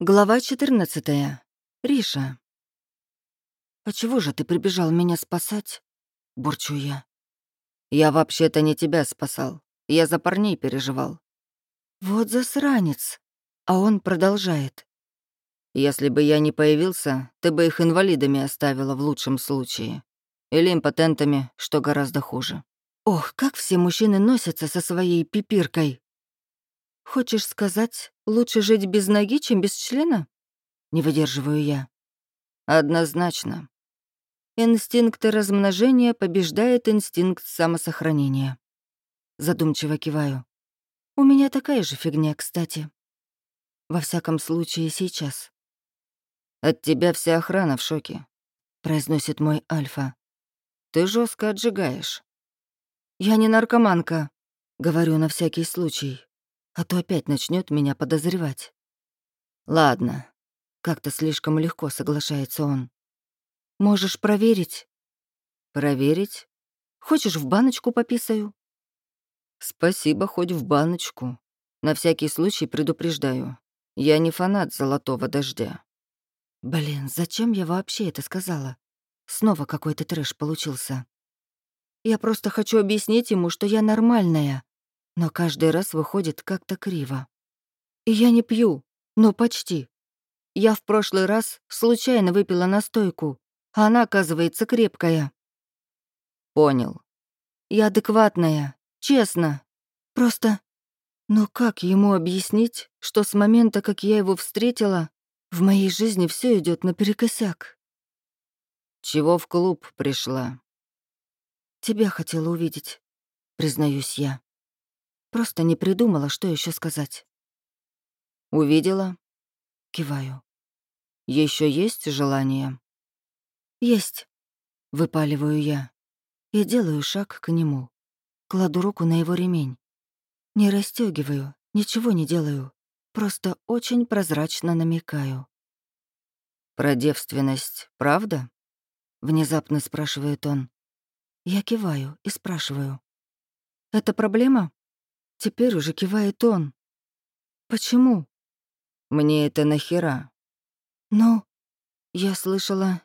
Глава 14. Риша. «А чего же ты прибежал меня спасать?» — бурчу я. «Я вообще-то не тебя спасал. Я за парней переживал». «Вот засранец!» А он продолжает. «Если бы я не появился, ты бы их инвалидами оставила в лучшем случае. Или импотентами, что гораздо хуже». Ох, как все мужчины носятся со своей пипиркой. Хочешь сказать, лучше жить без ноги, чем без члена? Не выдерживаю я. Однозначно. Инстинкт размножения побеждает инстинкт самосохранения. Задумчиво киваю. У меня такая же фигня, кстати. Во всяком случае, сейчас. От тебя вся охрана в шоке, произносит мой Альфа. Ты жестко отжигаешь. Я не наркоманка, говорю на всякий случай а то опять начнет меня подозревать. Ладно, как-то слишком легко соглашается он. Можешь проверить? Проверить? Хочешь, в баночку пописаю? Спасибо, хоть в баночку. На всякий случай предупреждаю. Я не фанат золотого дождя. Блин, зачем я вообще это сказала? Снова какой-то трэш получился. Я просто хочу объяснить ему, что я нормальная, но каждый раз выходит как-то криво. И я не пью, но почти. Я в прошлый раз случайно выпила настойку, а она, оказывается, крепкая. Понял. Я адекватная, честно. Просто... Но как ему объяснить, что с момента, как я его встретила, в моей жизни все идет наперекосяк? Чего в клуб пришла? Тебя хотела увидеть, признаюсь я. Просто не придумала, что еще сказать. «Увидела?» Киваю. Еще есть желание?» «Есть», — выпаливаю я. И делаю шаг к нему. Кладу руку на его ремень. Не расстегиваю, ничего не делаю. Просто очень прозрачно намекаю. «Про девственность, правда?» — внезапно спрашивает он. Я киваю и спрашиваю. «Это проблема?» Теперь уже кивает он. Почему? Мне это нахера? Ну, я слышала,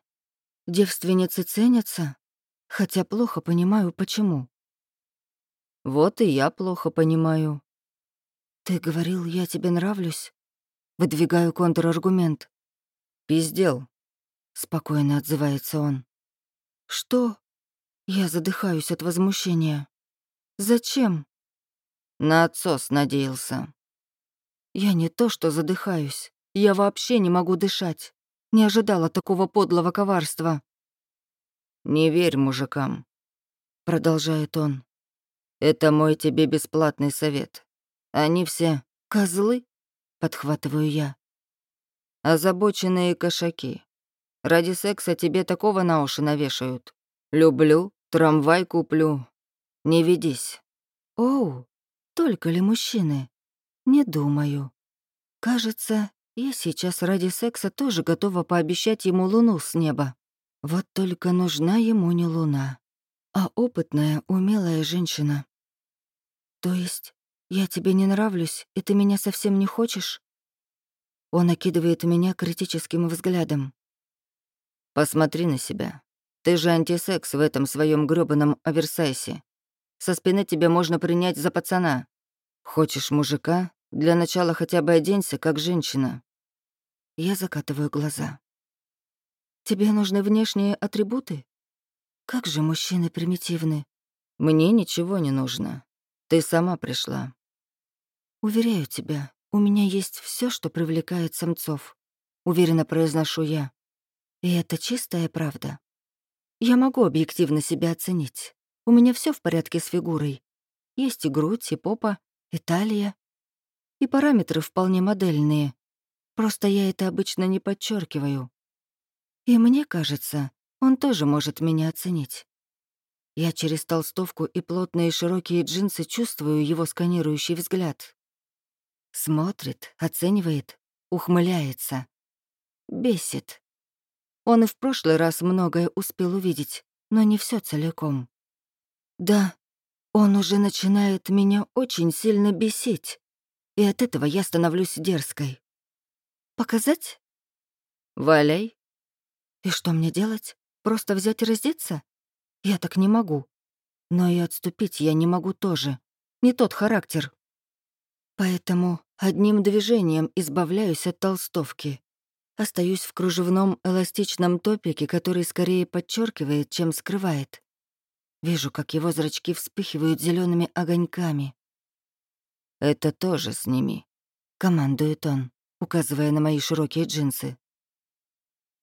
девственницы ценятся, хотя плохо понимаю, почему. Вот и я плохо понимаю. Ты говорил, я тебе нравлюсь? Выдвигаю контраргумент. Пиздел. Спокойно отзывается он. Что? Я задыхаюсь от возмущения. Зачем? На отсос надеялся. Я не то что задыхаюсь, я вообще не могу дышать. Не ожидала такого подлого коварства. «Не верь мужикам», — продолжает он. «Это мой тебе бесплатный совет. Они все козлы», — подхватываю я. «Озабоченные кошаки. Ради секса тебе такого на уши навешают. Люблю, трамвай куплю. Не ведись». «Оу, только ли мужчины? Не думаю. Кажется, я сейчас ради секса тоже готова пообещать ему луну с неба. Вот только нужна ему не луна, а опытная, умелая женщина. То есть, я тебе не нравлюсь, и ты меня совсем не хочешь? Он окидывает меня критическим взглядом. Посмотри на себя. Ты же антисекс в этом своем грёбаном оверсайсе. Со спины тебя можно принять за пацана. Хочешь мужика? Для начала хотя бы оденься, как женщина. Я закатываю глаза. Тебе нужны внешние атрибуты? Как же мужчины примитивны. Мне ничего не нужно. Ты сама пришла. Уверяю тебя, у меня есть все, что привлекает самцов. Уверенно произношу я. И это чистая правда. Я могу объективно себя оценить. У меня все в порядке с фигурой. Есть и грудь, и попа, и талия. И параметры вполне модельные. Просто я это обычно не подчеркиваю. И мне кажется, он тоже может меня оценить. Я через толстовку и плотные широкие джинсы чувствую его сканирующий взгляд. Смотрит, оценивает, ухмыляется. Бесит. Он и в прошлый раз многое успел увидеть, но не все целиком. Да, он уже начинает меня очень сильно бесить, и от этого я становлюсь дерзкой. Показать? Валяй. И что мне делать? Просто взять и раздеться? Я так не могу. Но и отступить я не могу тоже. Не тот характер. Поэтому одним движением избавляюсь от толстовки. Остаюсь в кружевном эластичном топике, который скорее подчеркивает, чем скрывает. Вижу, как его зрачки вспыхивают зелеными огоньками. «Это тоже сними», — командует он, указывая на мои широкие джинсы.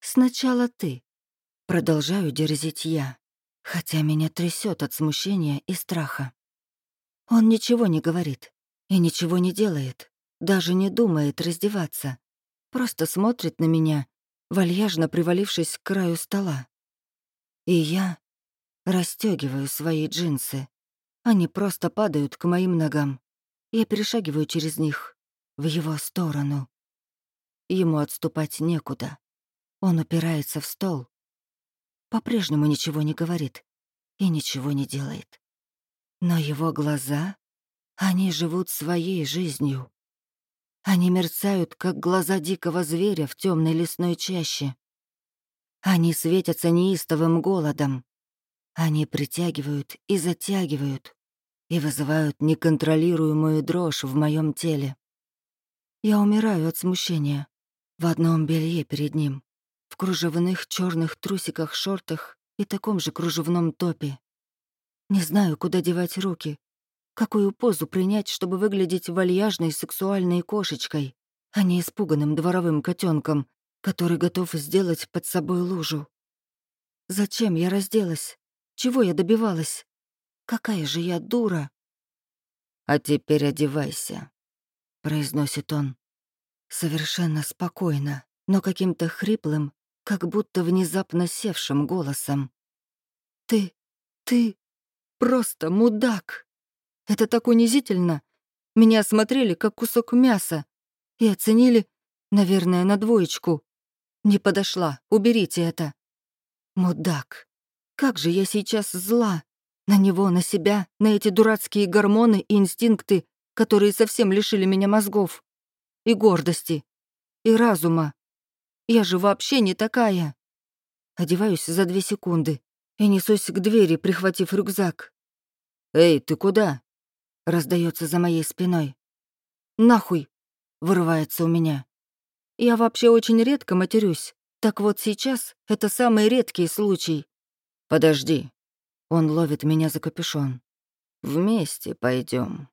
«Сначала ты», — продолжаю дерзить я, хотя меня трясет от смущения и страха. Он ничего не говорит и ничего не делает, даже не думает раздеваться, просто смотрит на меня, вальяжно привалившись к краю стола. И я расстегиваю свои джинсы. Они просто падают к моим ногам. Я перешагиваю через них, в его сторону. Ему отступать некуда. Он упирается в стол. По-прежнему ничего не говорит и ничего не делает. Но его глаза, они живут своей жизнью. Они мерцают, как глаза дикого зверя в темной лесной чаще. Они светятся неистовым голодом. Они притягивают и затягивают и вызывают неконтролируемую дрожь в моем теле. Я умираю от смущения. В одном белье перед ним, в кружевных черных трусиках-шортах и таком же кружевном топе. Не знаю, куда девать руки, какую позу принять, чтобы выглядеть вальяжной сексуальной кошечкой, а не испуганным дворовым котенком, который готов сделать под собой лужу. Зачем я разделась? Чего я добивалась? Какая же я дура!» «А теперь одевайся», — произносит он. Совершенно спокойно, но каким-то хриплым, как будто внезапно севшим голосом. «Ты... ты... просто мудак! Это так унизительно! Меня осмотрели, как кусок мяса, и оценили, наверное, на двоечку. Не подошла, уберите это. Мудак. Как же я сейчас зла! На него, на себя, на эти дурацкие гормоны и инстинкты, которые совсем лишили меня мозгов. И гордости. И разума. Я же вообще не такая. Одеваюсь за две секунды и несусь к двери, прихватив рюкзак. «Эй, ты куда?» — раздается за моей спиной. «Нахуй!» — вырывается у меня. Я вообще очень редко матерюсь. Так вот сейчас это самый редкий случай. «Подожди». Он ловит меня за капюшон. «Вместе пойдем.